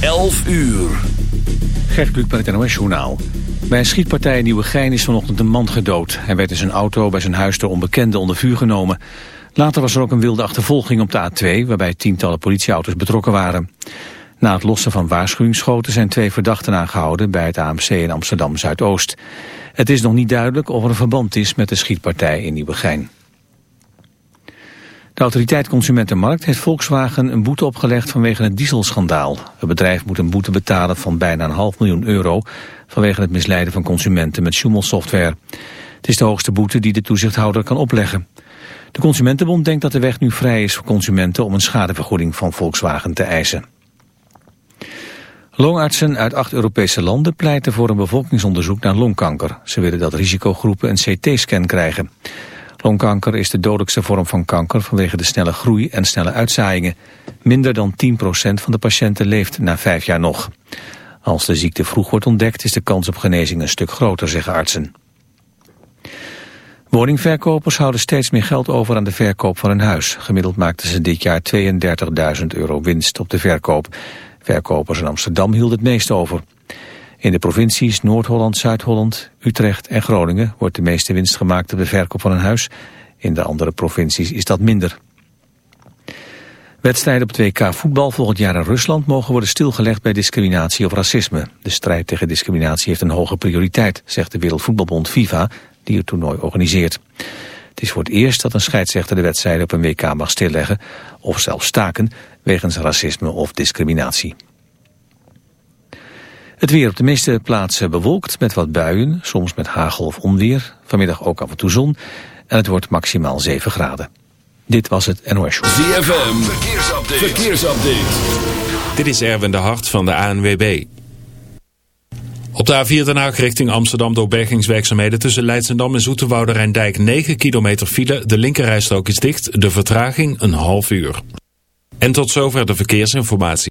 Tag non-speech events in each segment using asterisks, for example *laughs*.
11 uur. Gert Kluk bij het NOS Journaal. Bij een schietpartij in Nieuwegein is vanochtend een man gedood. Hij werd in zijn auto bij zijn huis door onbekenden onder vuur genomen. Later was er ook een wilde achtervolging op de A2... waarbij tientallen politieauto's betrokken waren. Na het lossen van waarschuwingsschoten zijn twee verdachten aangehouden... bij het AMC in Amsterdam-Zuidoost. Het is nog niet duidelijk of er een verband is met de schietpartij in Nieuwegein. De autoriteit Consumentenmarkt heeft Volkswagen een boete opgelegd vanwege het dieselschandaal. Het bedrijf moet een boete betalen van bijna een half miljoen euro vanwege het misleiden van consumenten met Schumel-software. Het is de hoogste boete die de toezichthouder kan opleggen. De Consumentenbond denkt dat de weg nu vrij is voor consumenten om een schadevergoeding van Volkswagen te eisen. Longartsen uit acht Europese landen pleiten voor een bevolkingsonderzoek naar longkanker. Ze willen dat risicogroepen een CT-scan krijgen. Longkanker is de dodelijkste vorm van kanker vanwege de snelle groei en snelle uitzaaiingen. Minder dan 10% van de patiënten leeft na vijf jaar nog. Als de ziekte vroeg wordt ontdekt is de kans op genezing een stuk groter, zeggen artsen. Woningverkopers houden steeds meer geld over aan de verkoop van hun huis. Gemiddeld maakten ze dit jaar 32.000 euro winst op de verkoop. Verkopers in Amsterdam hielden het meest over. In de provincies Noord-Holland, Zuid-Holland, Utrecht en Groningen wordt de meeste winst gemaakt op de verkoop van een huis. In de andere provincies is dat minder. Wedstrijden op het WK voetbal volgend jaar in Rusland mogen worden stilgelegd bij discriminatie of racisme. De strijd tegen discriminatie heeft een hoge prioriteit, zegt de Wereldvoetbalbond FIFA, die het toernooi organiseert. Het is voor het eerst dat een scheidsrechter de wedstrijden op een WK mag stilleggen of zelfs staken wegens racisme of discriminatie. Het weer op de meeste plaatsen bewolkt met wat buien, soms met hagel of onweer. Vanmiddag ook af en toe zon en het wordt maximaal 7 graden. Dit was het NOS Show. ZFM, verkeersupdate. verkeersupdate. Dit is Erwin de Hart van de ANWB. Op de A4 Den Haag richting Amsterdam door bergingswerkzaamheden tussen Leidsendam en Zoeterwoude Rijndijk 9 kilometer file. De linkerrijstrook is dicht, de vertraging een half uur. En tot zover de verkeersinformatie.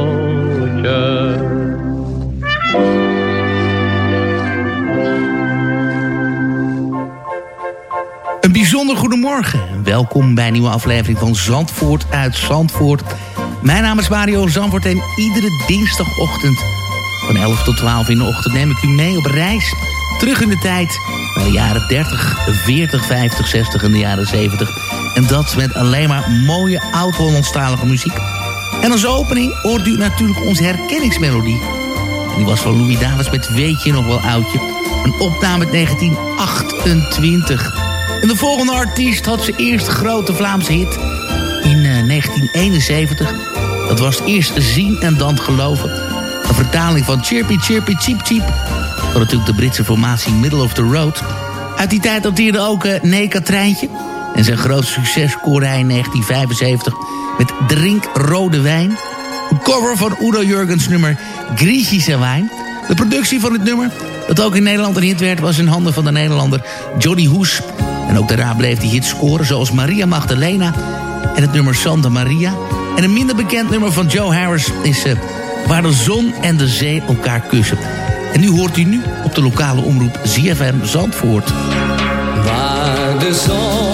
Welkom bij een nieuwe aflevering van Zandvoort uit Zandvoort. Mijn naam is Mario Zandvoort en iedere dinsdagochtend van 11 tot 12 in de ochtend neem ik u mee op reis. Terug in de tijd naar de jaren 30, 40, 50, 60 en de jaren 70. En dat met alleen maar mooie oud-Hollandstalige muziek. En als opening hoort u natuurlijk onze herkenningsmelodie. En die was van Louis Davis met Weet je nog wel oudje. Een opname uit 1928. En de volgende artiest had zijn eerste grote Vlaamse hit in eh, 1971. Dat was eerst Zien en dan Geloven. Een vertaling van Chirpy Chirpy Cheep Cheep. Van natuurlijk de Britse formatie Middle of the Road. Uit die tijd dateerde ook uh, Neka Treintje. En zijn grootste succes scoorde hij in 1975 met Drink Rode Wijn. Een cover van Udo Jurgens nummer Griechische Wijn. De productie van het nummer, dat ook in Nederland een hit werd... was in handen van de Nederlander Johnny Hoes. En ook daarna bleef die hit scoren, zoals Maria Magdalena... en het nummer Santa Maria. En een minder bekend nummer van Joe Harris is... Uh, Waar de zon en de zee elkaar kussen. En nu hoort u nu op de lokale omroep ZFM Zandvoort. Waar de zon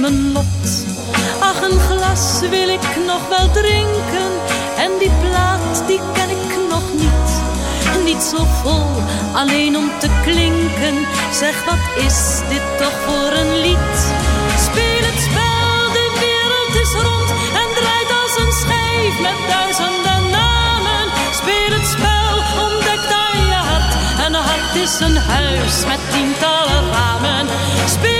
mijn lot. Ach, een glas wil ik nog wel drinken. En die plaat, die ken ik nog niet. Niet zo vol, alleen om te klinken. Zeg, wat is dit toch voor een lied? Speel het spel, de wereld is rond en draait als een schijf met duizenden namen. Speel het spel, ontdek daar je hart. En een hart is een huis met tientallen ramen. Speel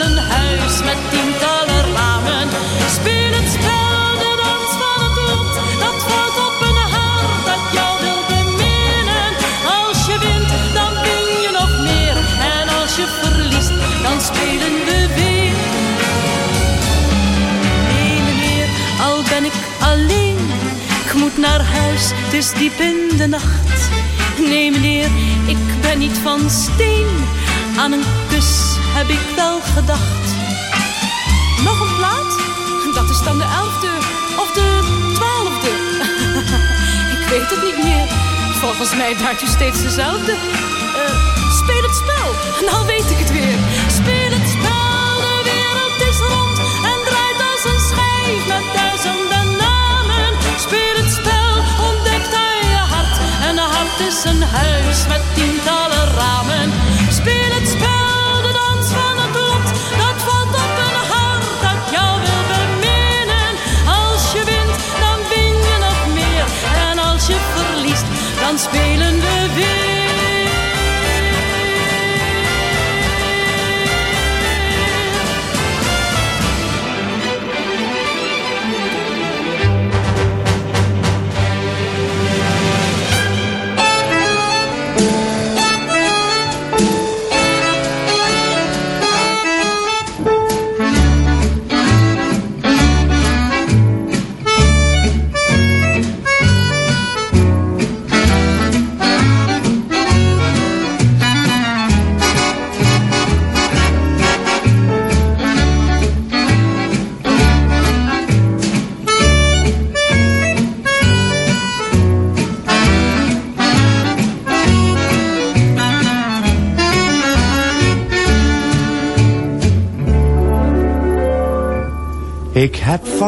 Een huis met tientallen ramen. Speel het spel, de dans van het lot, dat valt op een hart dat jou wil beminnen. Als je wint, dan win je nog meer. En als je verliest, dan spelen we weer. Nee meneer, al ben ik alleen. Ik moet naar huis, het is diep in de nacht. Nee meneer, ik ben niet van steen. Aan een kus heb ik wel gedacht. Nog een plaat? Dat is dan de elfde of de twaalfde. *laughs* ik weet het niet meer. Volgens mij draait u steeds dezelfde. Eh, speel het spel, nou weet ik het weer. Speel het spel, de wereld is rond en draait als een schijf met duizenden namen. Speel het spel, ontdek daar je hart. En een hart is een huis met tientallen ramen. Dan spelen we weer.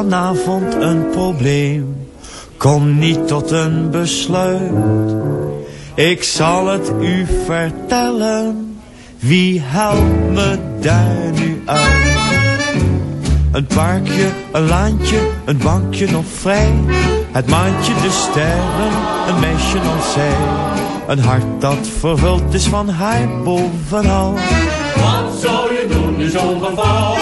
Vanavond een probleem, kom niet tot een besluit. Ik zal het u vertellen, wie helpt me daar nu uit? Een parkje, een laantje, een bankje nog vrij. Het maantje, de sterren, een meisje nog zij. Een hart dat vervuld is van haar bovenal. Wat zou je doen in zo'n geval?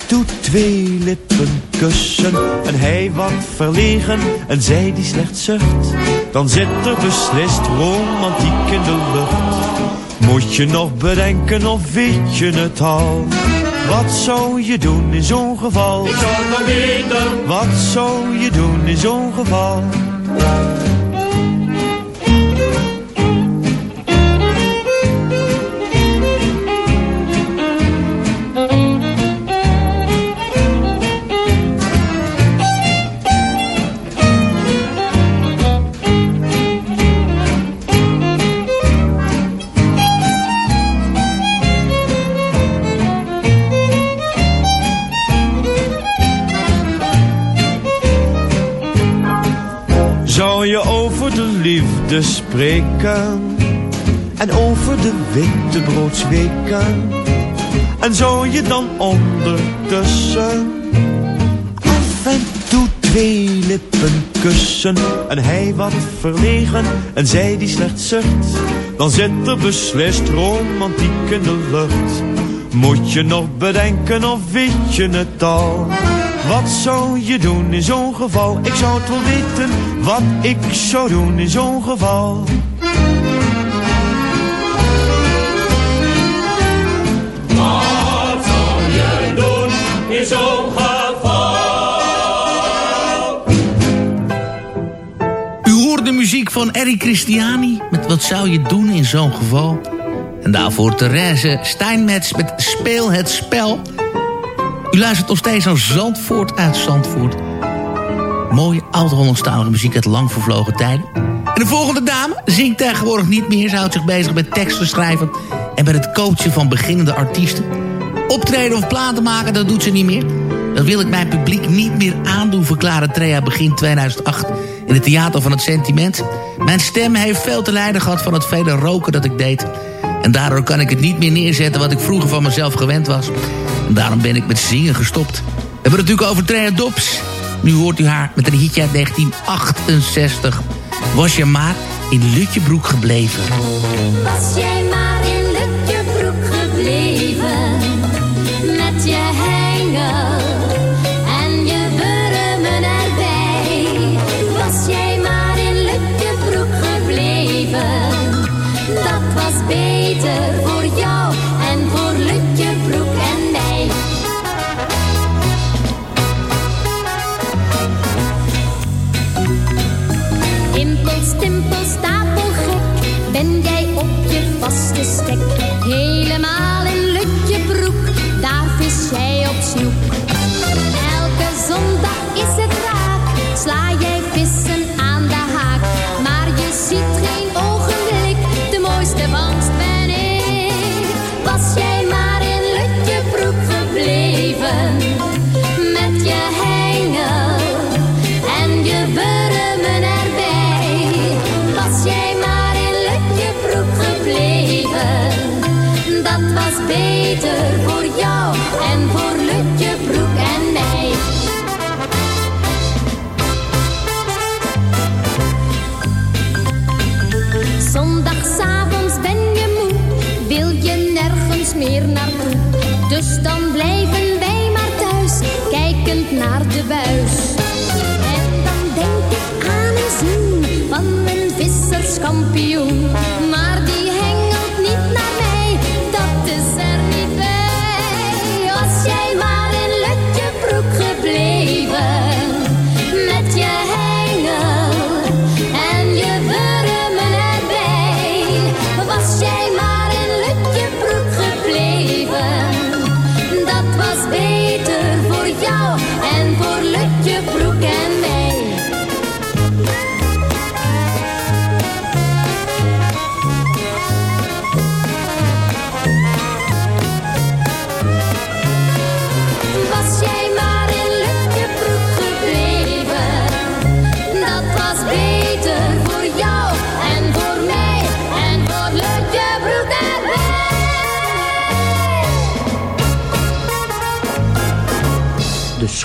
toe twee lippen kussen? En hij wat verlegen en zij die slecht zucht? Dan zit er beslist romantiek in de lucht. Moet je nog bedenken of weet je het al? Wat zou je doen in zo'n geval? Ik zou weten. Wat zou je doen in zo'n geval? En over de witte broodsweken? En zou je dan ondertussen af en toe twee lippen kussen? En hij wat verlegen en zij die slecht zucht? Dan zit er beslist romantiek in de lucht. Moet je nog bedenken of weet je het al? Wat zou je doen in zo'n geval? Ik zou het wel weten wat ik zou doen in zo'n geval. Wat zou je doen in zo'n geval? U hoort de muziek van Eric Christiani met Wat zou je doen in zo'n geval? En daarvoor Therese Steinmetz met Speel het spel. U luistert nog steeds naar Zandvoort uit Zandvoort. Mooie oud-Hollandstalige muziek uit lang vervlogen tijden. En de volgende dame zingt tegenwoordig niet meer. Ze houdt zich bezig met teksten schrijven en met het coachen van beginnende artiesten. Optreden of platen maken, dat doet ze niet meer. Dat wil ik mijn publiek niet meer aandoen, verklaarde Trea begin 2008 in het Theater van het Sentiment. Mijn stem heeft veel te lijden gehad van het vele roken dat ik deed. En daardoor kan ik het niet meer neerzetten wat ik vroeger van mezelf gewend was. Daarom ben ik met zingen gestopt. We hebben het natuurlijk over Trea Dobbs. Nu hoort u haar met een hitje uit 1968. Was je maar in Lutjebroek gebleven. Was jij maar visserskampioen. Maar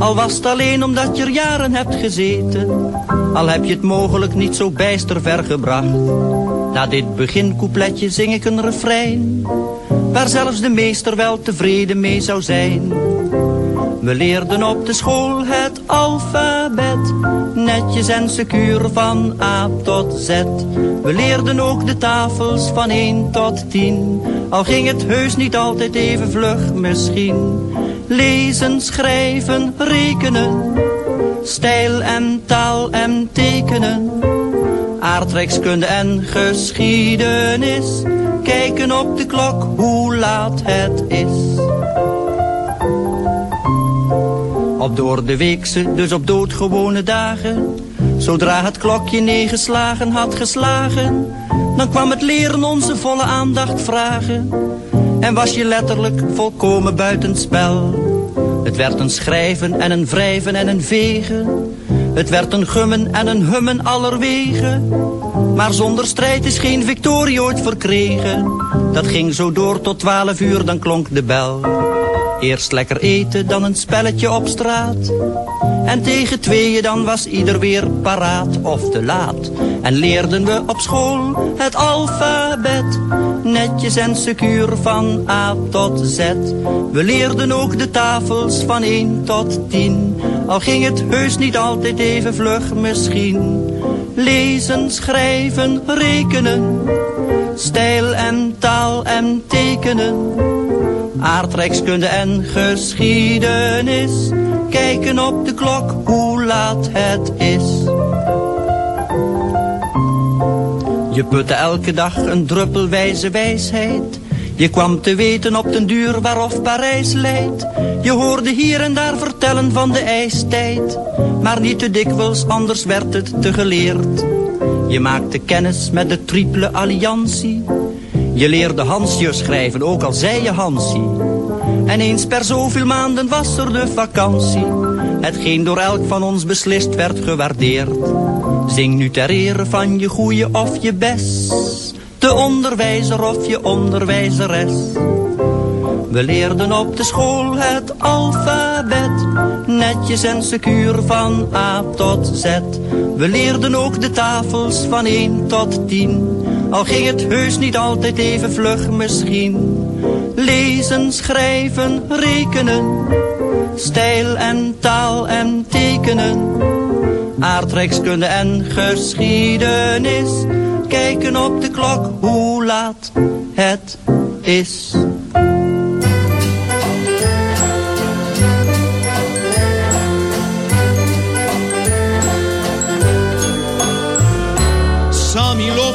Al was het alleen omdat je er jaren hebt gezeten. Al heb je het mogelijk niet zo bijster ver gebracht. Na dit begincoupletje zing ik een refrein. Waar zelfs de meester wel tevreden mee zou zijn. We leerden op de school het alfabet, netjes en secuur van A tot Z. We leerden ook de tafels van 1 tot 10, al ging het heus niet altijd even vlug misschien. Lezen, schrijven, rekenen, stijl en taal en tekenen. Aardrijkskunde en geschiedenis, kijken op de klok hoe laat het is. Op door de weekse, dus op doodgewone dagen. Zodra het klokje negen slagen had geslagen, dan kwam het leren onze volle aandacht vragen. En was je letterlijk volkomen buitenspel. Het werd een schrijven en een wrijven en een vegen. Het werd een gummen en een hummen allerwegen. Maar zonder strijd is geen victorie ooit verkregen. Dat ging zo door tot twaalf uur, dan klonk de bel. Eerst lekker eten, dan een spelletje op straat. En tegen tweeën dan was ieder weer paraat of te laat. En leerden we op school het alfabet. Netjes en secuur van A tot Z. We leerden ook de tafels van 1 tot 10. Al ging het heus niet altijd even vlug misschien. Lezen, schrijven, rekenen. Stijl en taal en tekenen aardrijkskunde en geschiedenis. Kijken op de klok hoe laat het is. Je putte elke dag een druppel wijze wijsheid. Je kwam te weten op den duur waarof Parijs leidt. Je hoorde hier en daar vertellen van de ijstijd. Maar niet te dikwijls, anders werd het te geleerd. Je maakte kennis met de triple alliantie. Je leerde Hansje schrijven, ook al zei je Hansie. En eens per zoveel maanden was er de vakantie. Hetgeen door elk van ons beslist werd gewaardeerd. Zing nu ter ere van je goeie of je best. De onderwijzer of je onderwijzeres. We leerden op de school het alfabet. Netjes en secuur van A tot Z. We leerden ook de tafels van 1 tot 10. Al ging het heus niet altijd even vlug misschien. Lezen, schrijven, rekenen. Stijl en taal en tekenen. Aardrijkskunde en geschiedenis. Kijken op de klok hoe laat het is.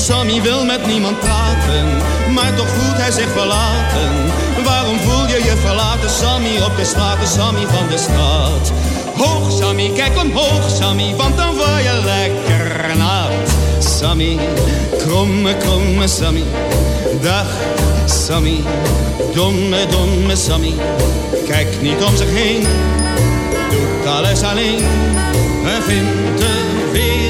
Sammy wil met niemand praten, maar toch voelt hij zich verlaten. Waarom voel je je verlaten, Sammy, op de straten, Sammy van de straat? Hoog Sammy, kijk omhoog Sammy, want dan word je lekker nat. Sammy, kromme, kromme Sammy, dag Sammy, domme, domme Sammy. Kijk niet om zich heen, doet alles alleen en vindt de wereld heel gemeen.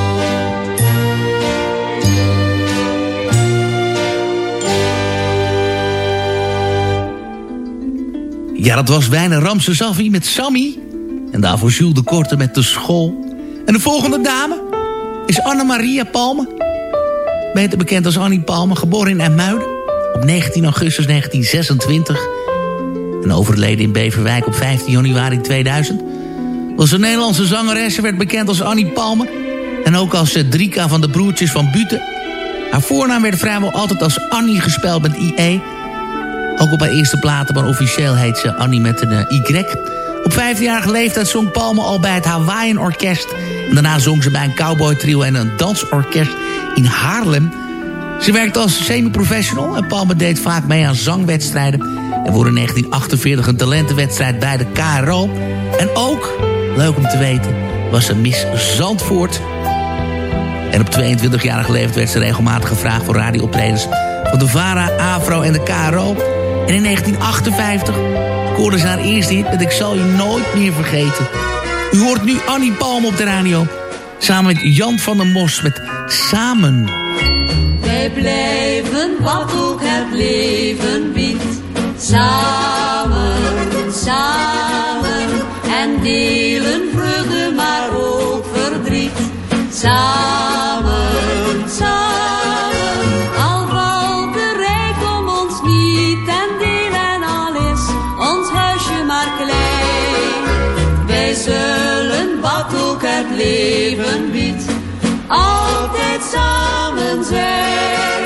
Ja, dat was Wijne Ramse Zaffi met Sammy. En daarvoor Jules de Korte met de school. En de volgende dame is Anne-Maria Palme. Beter bekend als Annie Palme, geboren in IJmuiden op 19 augustus 1926. En overleden in Beverwijk op 15 januari 2000. Was een Nederlandse zangeres, ze werd bekend als Annie Palme. En ook als eh, Drika van de broertjes van Buten. Haar voornaam werd vrijwel altijd als Annie gespeld met IE... Ook op haar eerste platen, maar officieel heet ze Annie met een eh, Y. Op 15-jarige leeftijd zong Palme al bij het Hawaiian Orkest. En daarna zong ze bij een cowboy trio en een dansorkest in Haarlem. Ze werkte als semi-professional en Palme deed vaak mee aan zangwedstrijden. Er wordt in 1948 een talentenwedstrijd bij de KRO. En ook, leuk om te weten, was ze Miss Zandvoort. En op 22-jarige leeftijd werd ze regelmatig gevraagd voor radiooptredens van de VARA, AVRO en de KRO. En in 1958 scoorde ze haar eerste hit met Ik zal je nooit meer vergeten. U hoort nu Annie Palm op de radio. Samen met Jan van der Mos met Samen. Wij blijven wat ook het leven biedt. Samen, samen en delen vreugde, maar ook verdriet. Samen, samen zijn.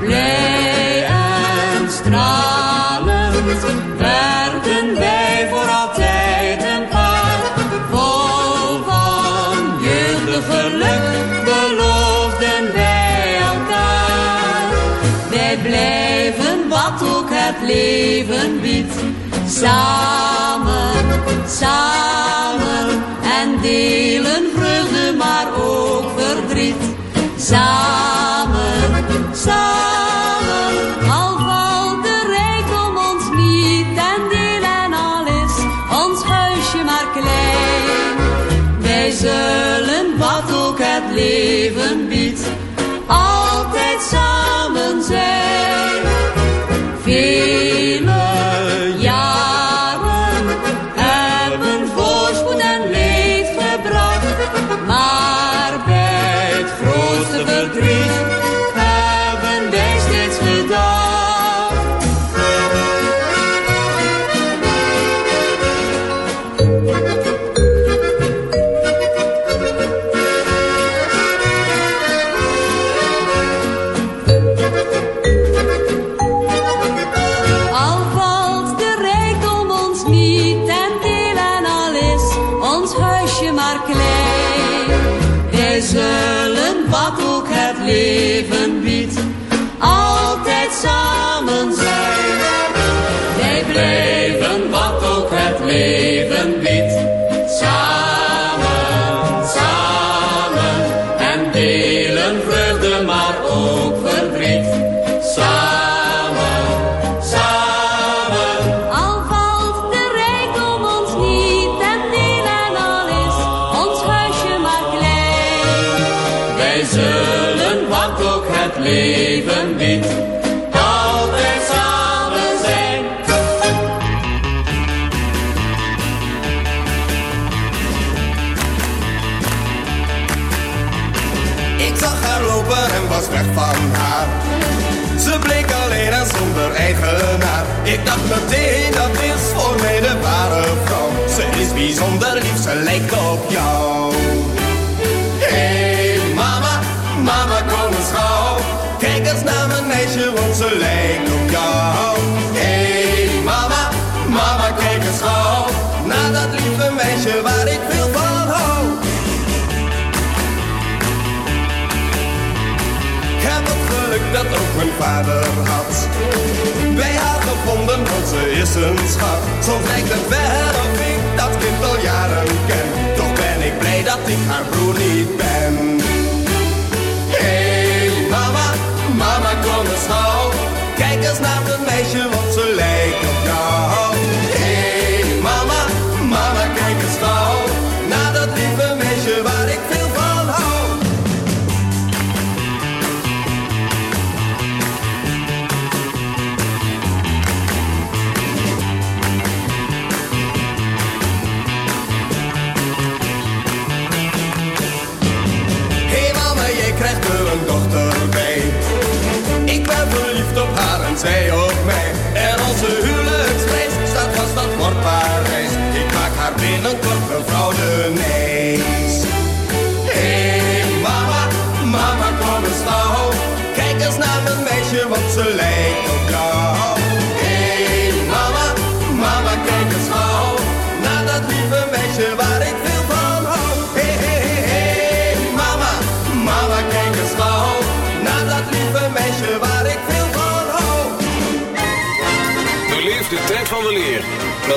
Blij en stralend werden wij voor altijd een paar. Vol van jeugdig geluk beloofden wij elkaar. Wij blijven wat ook het leven biedt. Samen, samen en delen vreugde, maar ook. Samen, samen, al valt de rijkdom ons niet ten deel en al is ons huisje maar klein. Wij zullen wat ook het leven biedt, altijd samen zijn. Mijn vader had. Bij haar gevonden, want ze is een schat. Soms lijkt het wel of ik dat kind al jaren ken. Toch ben ik blij dat ik haar broer niet ben. Hey mama, mama kom eens gauw. Kijk eens naar het meisje, want ze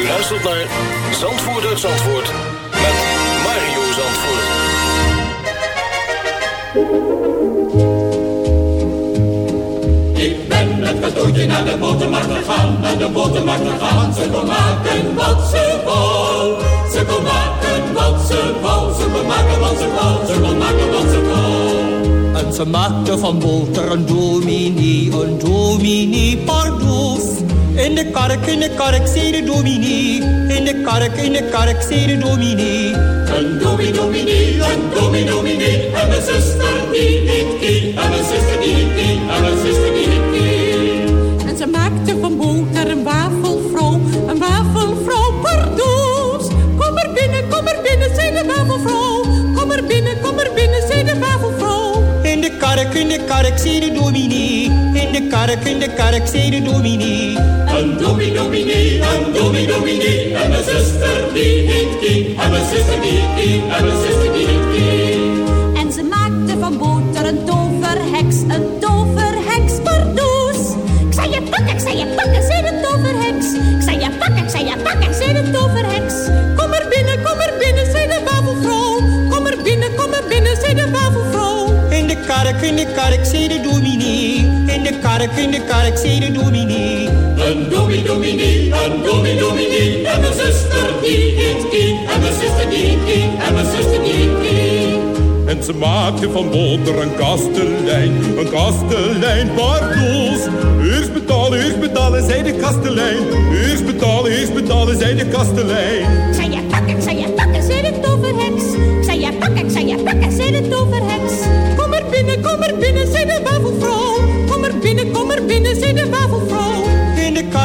U luistert naar Zandvoort uit Zandvoort met Mario Zandvoort. Ik ben met cadeautje naar de botermarkt gegaan, naar de botermarkt gegaan. Ze kon maken wat ze wou. Ze kon maken wat ze wou. Ze kon maken wat ze wou. Ze kon maken wat ze wou. En ze maakte van boter een dominee, een dominee pardoes. In de kark, in de kark, zei de dominee. In de kark, in de kark, zei de dominee. Een dominee, dominee, een dominee, dominee. En mijn zuster die niet die. En mijn zuster die niet die. En mijn zuster die niet kark, in de kark, zei de dominee. In de kark, in de kark, zei de dominee. Een dominee, dominee, een dominee, dominee. En mijn zuster die niet die. En mijn zuster die niet die. En mijn zuster die niet kark, in de kark, zei de dominee. In de kark, in de kark, zei de dominee. Een dominee, dominee, een dominee, dominee. En mijn zuster die niet die. En mijn zuster die niet die. En mijn zuster die die. En ze maakte van boter een kastelein, een kastelein pardoes. Eerst betalen, eerst betalen, zei de kastelein. Eerst betalen, eerst betalen, zei de kastelein. Zei je pakken, ik zei je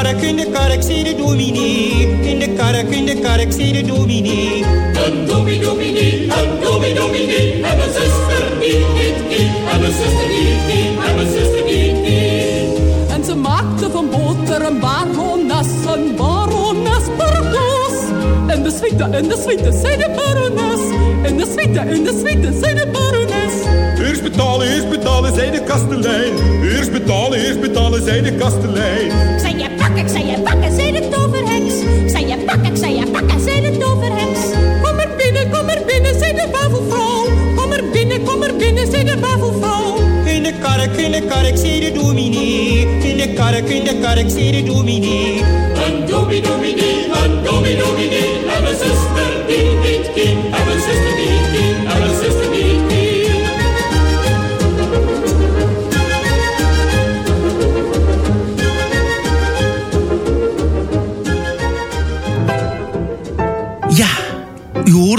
kark, in de kark, zei de dominee. In de kark, in de kark, zei de dominee. Een dominee, dominee, een dominee, dominee. En mijn zuster die niet die. En mijn zuster die niet die. En mijn zuster die niet die. En ze maakte van boter een barones, een barones pardoes. En de suite, en de suite, zei de barones. En de suite, en de suite, zei de barones. Eerst betalen, eerst betalen, zei de kastelein. Eerst betalen, eerst betalen, zei de kastelein. Ik zei je pakken, ik zei je pakken, zei de toverheks. Ik zei je pakken, ik zei je pakken, zei de toverheks. Kom er binnen, kom er binnen, zei de wafelvrouw. Kom er binnen, kom er binnen, zei de wafelvrouw. In de kark, in de kark, zei de dominee. In de kark, in de kark, zei de dominee. Een dominee, dominee, een dominee, dominee. En mijn zuster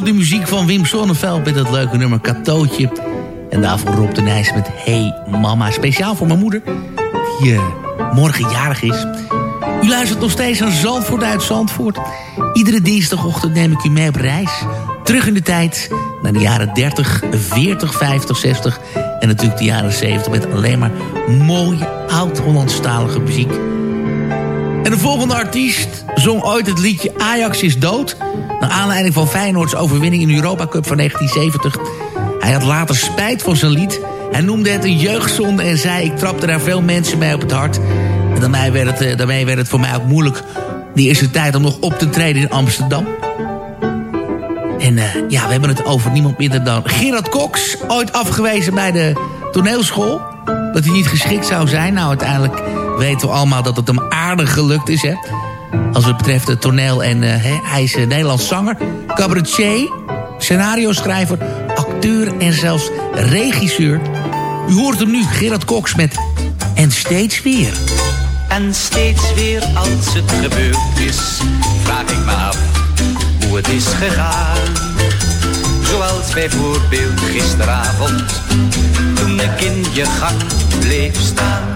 de muziek van Wim Sonneveld met het leuke nummer Katootje. En daarvoor Rob de Nijs met Hey Mama. Speciaal voor mijn moeder, die uh, morgen jarig is. U luistert nog steeds aan Zandvoort uit Zandvoort. Iedere dinsdagochtend neem ik u mee op reis. Terug in de tijd naar de jaren 30, 40, 50, 60... en natuurlijk de jaren 70 met alleen maar mooie oud-Hollandstalige muziek. En de volgende artiest zong ooit het liedje Ajax is dood... naar aanleiding van Feyenoords overwinning in de Europa Cup van 1970. Hij had later spijt van zijn lied. Hij noemde het een jeugdzonde en zei... ik trapte daar veel mensen mee op het hart. En daarmee werd het, eh, daarmee werd het voor mij ook moeilijk... die eerste tijd om nog op te treden in Amsterdam. En uh, ja, we hebben het over niemand minder dan Gerard Cox. Ooit afgewezen bij de toneelschool. Dat hij niet geschikt zou zijn. Nou, uiteindelijk weten we allemaal dat het hem aardig gelukt is, hè. Als het betreft het toneel. En uh, hij is een Nederlands zanger, cabaretier, scenario-schrijver, acteur en zelfs regisseur. U hoort hem nu, Gerard Cox met En Steeds Weer. En steeds weer als het gebeurd is, vraag ik me af hoe het is gegaan. Zoals bijvoorbeeld gisteravond, toen ik in je gang bleef staan.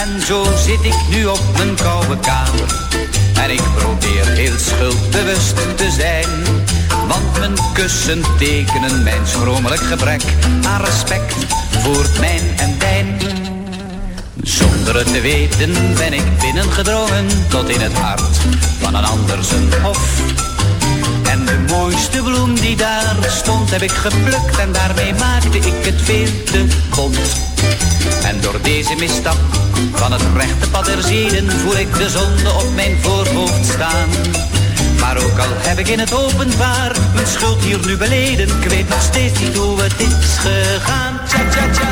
En zo zit ik nu op mijn koude kamer. En ik probeer heel schuldbewust te zijn. Want mijn kussen tekenen mijn schromelijk gebrek aan respect voor mijn en dijn. Zonder het te weten ben ik binnengedrongen tot in het hart van een ander zijn hof. En de mooiste bloem die daar stond heb ik geplukt en daarmee maakte ik het veel te. En door deze misstap van het rechte pad der zeden voel ik de zonde op mijn voorhoofd staan. Maar ook al heb ik in het openbaar mijn schuld hier nu beleden, ik weet nog steeds niet hoe het is gegaan. Tja, tja, tja.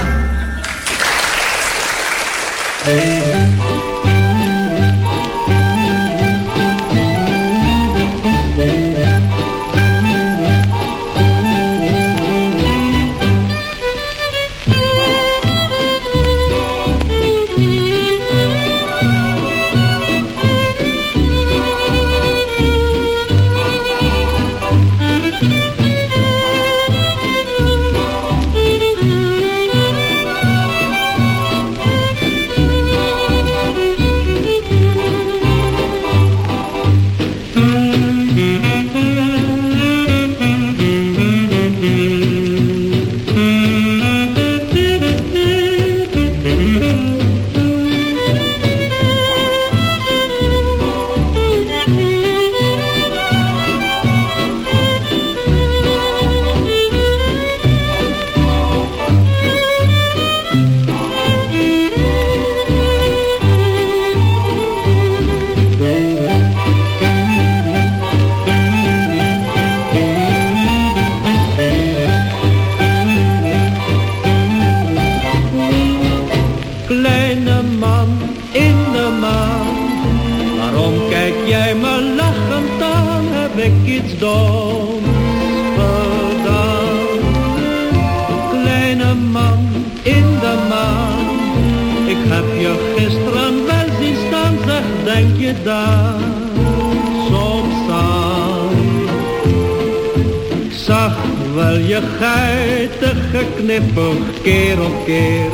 Geknippig keer op keer.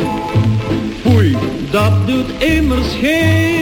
Foei, dat doet immers geen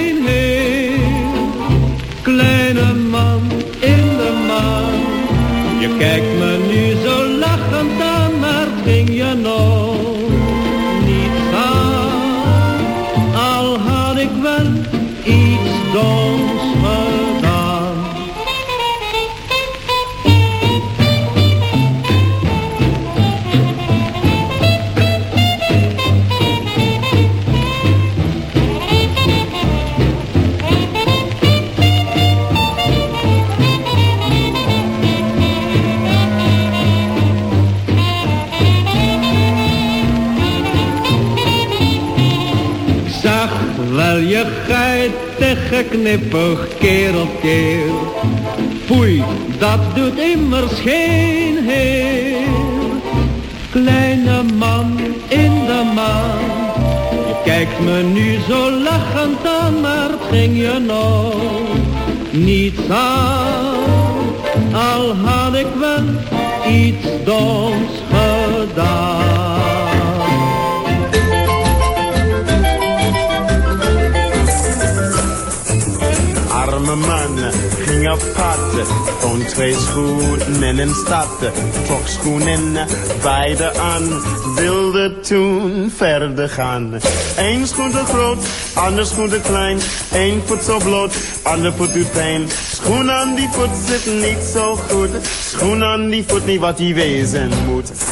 keer. Foei, dat doet immers geen heer. Kleine man in de maan, je kijkt me nu zo lachend aan, maar het ging je nog niets aan. Man ging op pad, vond twee schoenen in een stad. Trok schoenen beide aan, wilde toen verder gaan. Eén schoen te groot, ander schoen te klein. Eén voet zo bloot, ander voet doet pijn. Schoen aan die voet zit niet zo goed. Schoen aan die voet niet wat die wezen moet.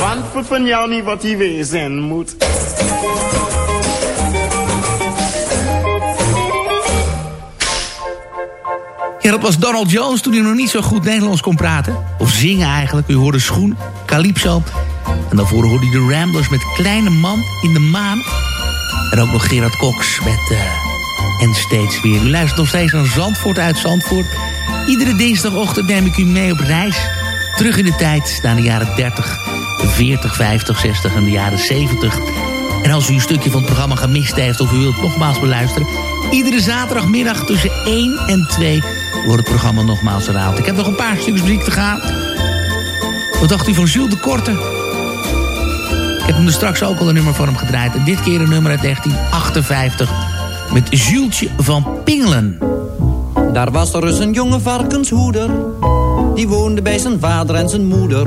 Want voet van jou niet wat hij wezen moet. Ja, dat was Donald Jones toen hij nog niet zo goed Nederlands kon praten. Of zingen eigenlijk. U hoorde Schoen, Calypso. En daarvoor hoorde u de Ramblers met Kleine Man in de Maan. En ook nog Gerard Cox met... eh, en steeds weer. U luistert nog steeds naar Zandvoort uit Zandvoort. Iedere dinsdagochtend neem ik u mee op reis. Terug in de tijd naar de jaren 30, 40, 50, 60 en de jaren 70. En als u een stukje van het programma gemist heeft of u wilt nogmaals beluisteren... iedere zaterdagmiddag tussen 1 en 2 wordt het programma nogmaals herhaald. Ik heb nog een paar stukjes muziek te gaan. Wat dacht u van Jules de Korte? Ik heb hem er straks ook al een nummer van hem gedraaid. Dit keer een nummer uit 1958 met Julesje van Pingelen. Daar was er eens een jonge varkenshoeder. Die woonde bij zijn vader en zijn moeder.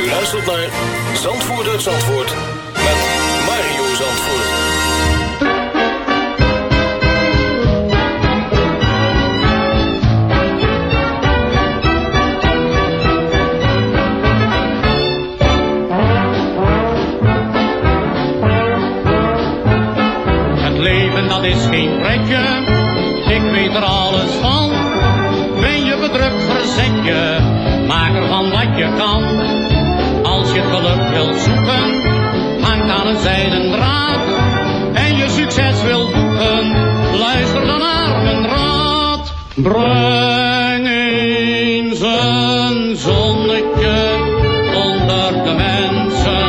U luistert naar Zandvoort Zandvoort met Mario Zandvoort. Het leven dat is geen pretje, ik weet er alles van. Ben je bedrukt, verzet je, maak ervan wat je kan. Je geluk wilt zoeken, hangt aan een zijden draad. En je succes wilt boeken, luister dan naar mijn raad. Breng eens een zonnetje onder de mensen.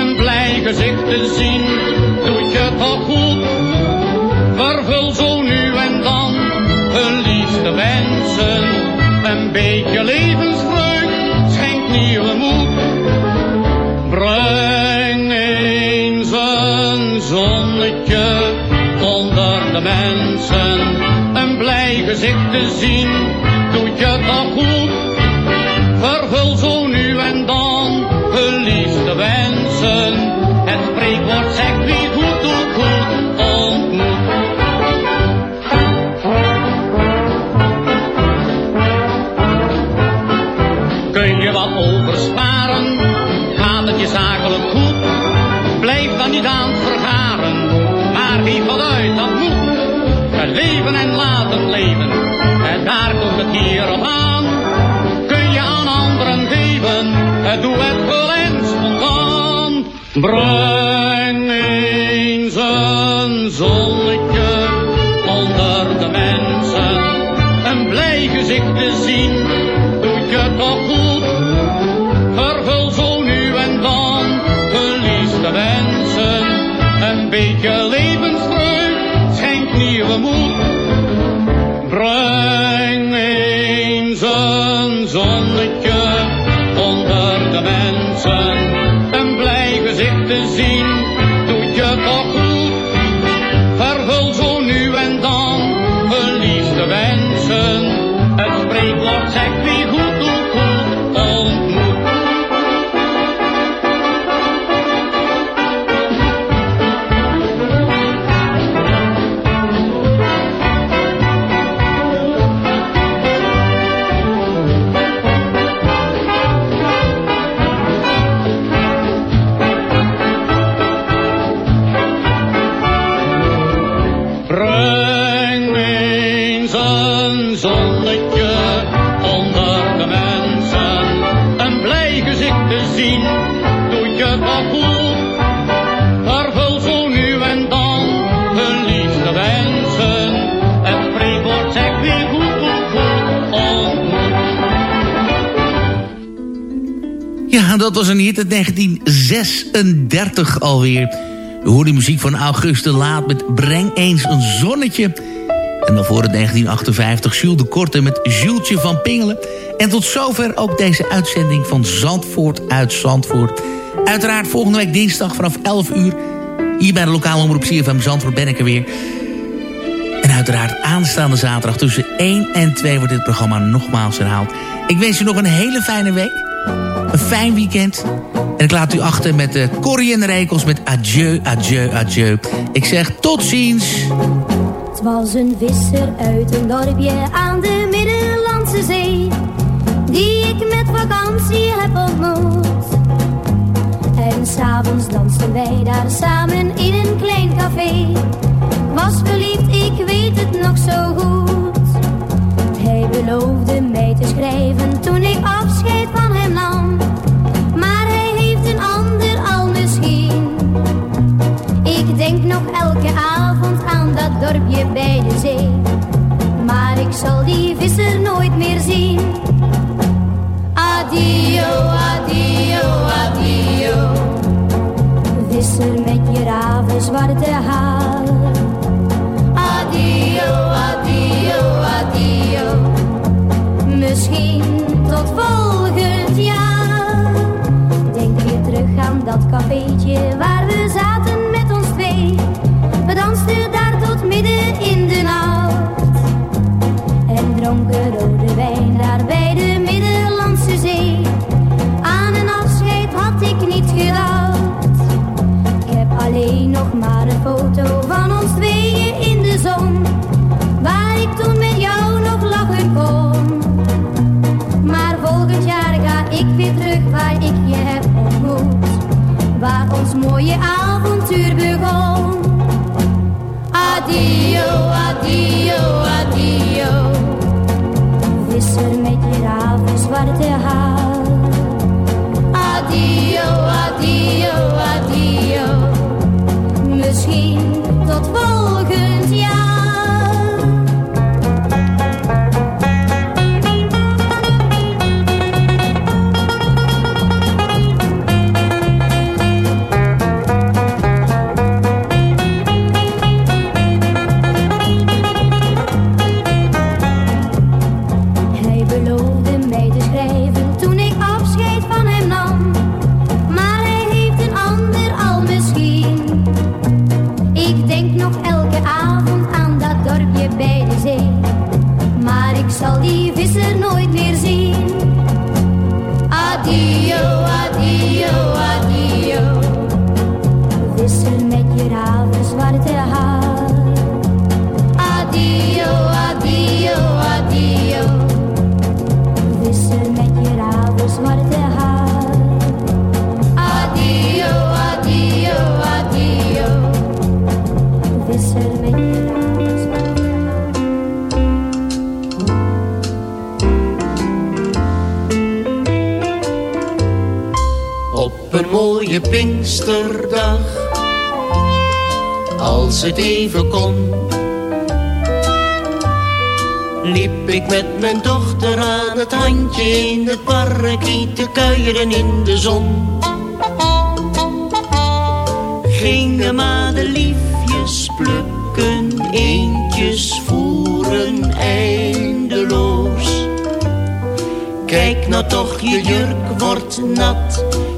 Een blij gezicht te zien, doet je toch goed. Vervul zo nu en dan hun liefste wensen. Een beetje levensvreugd schenkt nieuwe moed. De mensen. Een blij gezicht te zien, doet je toch goed. Vervul zo nu het hier aan. Kun je aan anderen geven, het doe het vol en spontaan. Breng Dat was een hit uit 1936 alweer. We hoorden muziek van Auguste Laat met Breng eens een zonnetje. En dan voor het 1958 Jules de Korte met Julesje van Pingelen. En tot zover ook deze uitzending van Zandvoort uit Zandvoort. Uiteraard volgende week dinsdag vanaf 11 uur. Hier bij de lokale omroep CFM Zandvoort ben ik er weer. En uiteraard aanstaande zaterdag tussen 1 en 2 wordt dit programma nogmaals herhaald. Ik wens u nog een hele fijne week. Een fijn weekend. En ik laat u achter met de Corrie en Rekels met adieu, adieu, adieu. Ik zeg tot ziens. Het was een visser uit een dorpje aan de Middellandse Zee. Die ik met vakantie heb ontmoet. En s'avonds dansten wij daar samen in een klein café. Was verliefd, ik weet het nog zo goed. Hij beloofde mij te schrijven toen ik afscheid elke avond aan dat dorpje bij de zee. Maar ik zal die visser nooit meer zien. Adio, adio, adio. Visser met je raven zwarte haar. Mooie Pinksterdag, als het even kon, liep ik met mijn dochter aan het handje in het parkie te kuieren in de zon. Gingen madeliefjes plukken, eentjes voeren eindeloos. Kijk nou toch, je jurk wordt nat,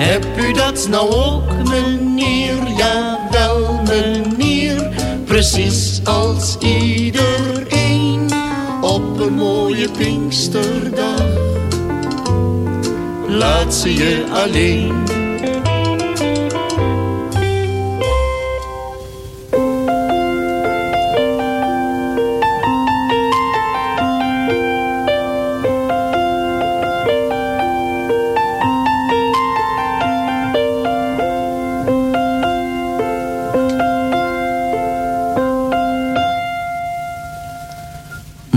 Heb u dat nou ook, meneer? Jawel, meneer. Precies als iedereen op een mooie Pinksterdag. Laat ze je alleen.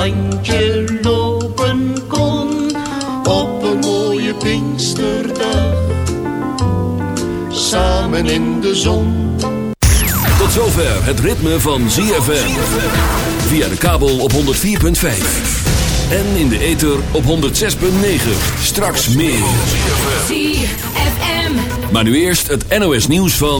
handje lopen kon op een mooie Pinksterdag. Samen in de zon. Tot zover het ritme van ZFM. Via de kabel op 104.5. En in de ether op 106.9. Straks meer. ZFM. Maar nu eerst het NOS nieuws van...